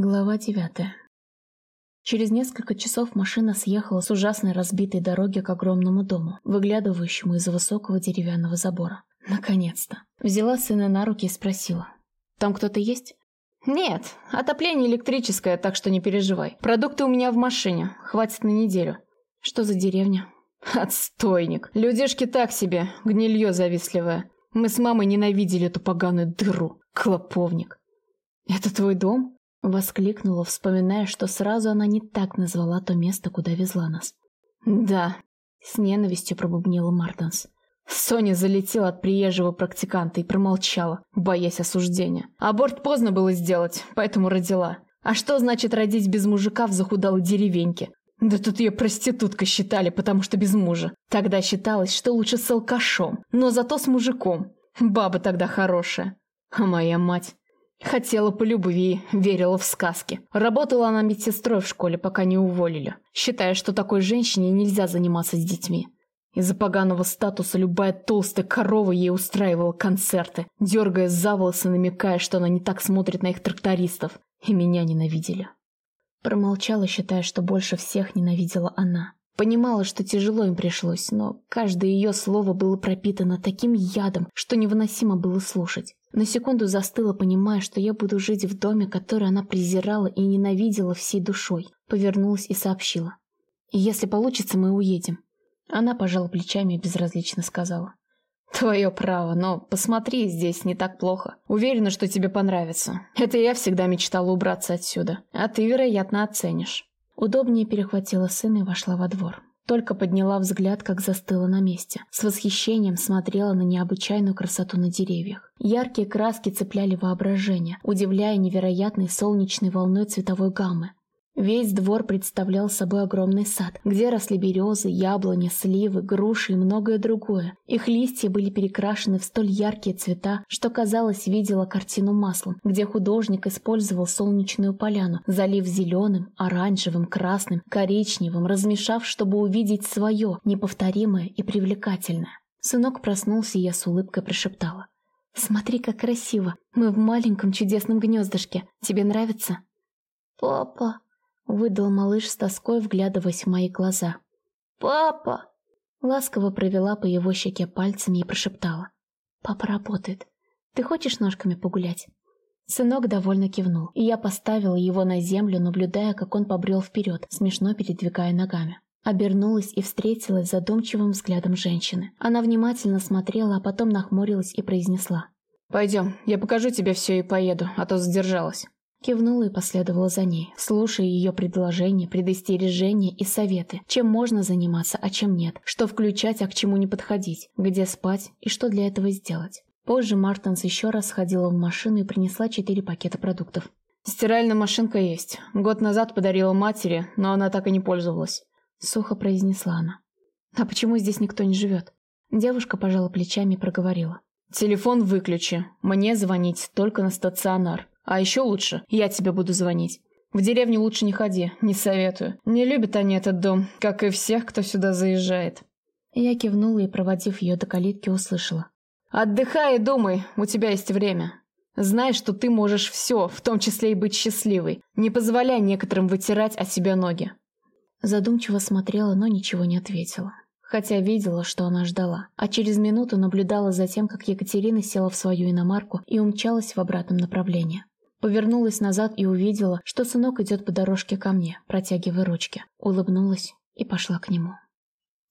Глава девятая. Через несколько часов машина съехала с ужасной разбитой дороги к огромному дому, выглядывающему из-за высокого деревянного забора. Наконец-то. Взяла сына на руки и спросила. «Там кто-то есть?» «Нет, отопление электрическое, так что не переживай. Продукты у меня в машине, хватит на неделю». «Что за деревня?» «Отстойник. Людишки так себе, гнилье завистливое. Мы с мамой ненавидели эту поганую дыру. Клоповник». «Это твой дом?» Воскликнула, вспоминая, что сразу она не так назвала то место, куда везла нас. «Да», — с ненавистью пробубнила Мартенс. Соня залетела от приезжего практиканта и промолчала, боясь осуждения. Аборт поздно было сделать, поэтому родила. А что значит родить без мужика в захудалой деревеньке? Да тут ее проституткой считали, потому что без мужа. Тогда считалось, что лучше с алкашом, но зато с мужиком. Баба тогда хорошая. А моя мать... Хотела по любви, верила в сказки. Работала она медсестрой в школе, пока не уволили, считая, что такой женщине нельзя заниматься с детьми. Из-за поганого статуса любая толстая корова ей устраивала концерты, дергая за волосы, намекая, что она не так смотрит на их трактористов. И меня ненавидели. Промолчала, считая, что больше всех ненавидела она. Понимала, что тяжело им пришлось, но каждое ее слово было пропитано таким ядом, что невыносимо было слушать. На секунду застыла, понимая, что я буду жить в доме, который она презирала и ненавидела всей душой. Повернулась и сообщила. «Если получится, мы уедем». Она пожала плечами и безразлично сказала. «Твое право, но посмотри, здесь не так плохо. Уверена, что тебе понравится. Это я всегда мечтала убраться отсюда, а ты, вероятно, оценишь». Удобнее перехватила сына и вошла во двор. Только подняла взгляд, как застыла на месте. С восхищением смотрела на необычайную красоту на деревьях. Яркие краски цепляли воображение, удивляя невероятной солнечной волной цветовой гаммы. Весь двор представлял собой огромный сад, где росли березы, яблони, сливы, груши и многое другое. Их листья были перекрашены в столь яркие цвета, что, казалось, видела картину маслом, где художник использовал солнечную поляну, залив зеленым, оранжевым, красным, коричневым, размешав, чтобы увидеть свое, неповторимое и привлекательное. Сынок проснулся, и я с улыбкой прошептала. «Смотри, как красиво! Мы в маленьком чудесном гнездышке. Тебе нравится?» «Папа!» Выдал малыш с тоской, вглядываясь в мои глаза. «Папа!» Ласково провела по его щеке пальцами и прошептала. «Папа работает. Ты хочешь ножками погулять?» Сынок довольно кивнул, и я поставила его на землю, наблюдая, как он побрел вперед, смешно передвигая ногами. Обернулась и встретилась задумчивым взглядом женщины. Она внимательно смотрела, а потом нахмурилась и произнесла. «Пойдем, я покажу тебе все и поеду, а то задержалась». Кивнула и последовала за ней, слушая ее предложения, предостережения и советы, чем можно заниматься, а чем нет, что включать, а к чему не подходить, где спать и что для этого сделать. Позже Мартенс еще раз сходила в машину и принесла четыре пакета продуктов. «Стиральная машинка есть. Год назад подарила матери, но она так и не пользовалась», — сухо произнесла она. «А почему здесь никто не живет?» Девушка пожала плечами и проговорила. «Телефон выключи. Мне звонить только на стационар. А еще лучше, я тебе буду звонить. В деревню лучше не ходи, не советую. Не любят они этот дом, как и всех, кто сюда заезжает». Я кивнула и, проводив ее до калитки, услышала. «Отдыхай и думай, у тебя есть время. Знай, что ты можешь все, в том числе и быть счастливой. Не позволяй некоторым вытирать от себя ноги». Задумчиво смотрела, но ничего не ответила. Хотя видела, что она ждала. А через минуту наблюдала за тем, как Екатерина села в свою иномарку и умчалась в обратном направлении. Повернулась назад и увидела, что сынок идет по дорожке ко мне, протягивая ручки. Улыбнулась и пошла к нему.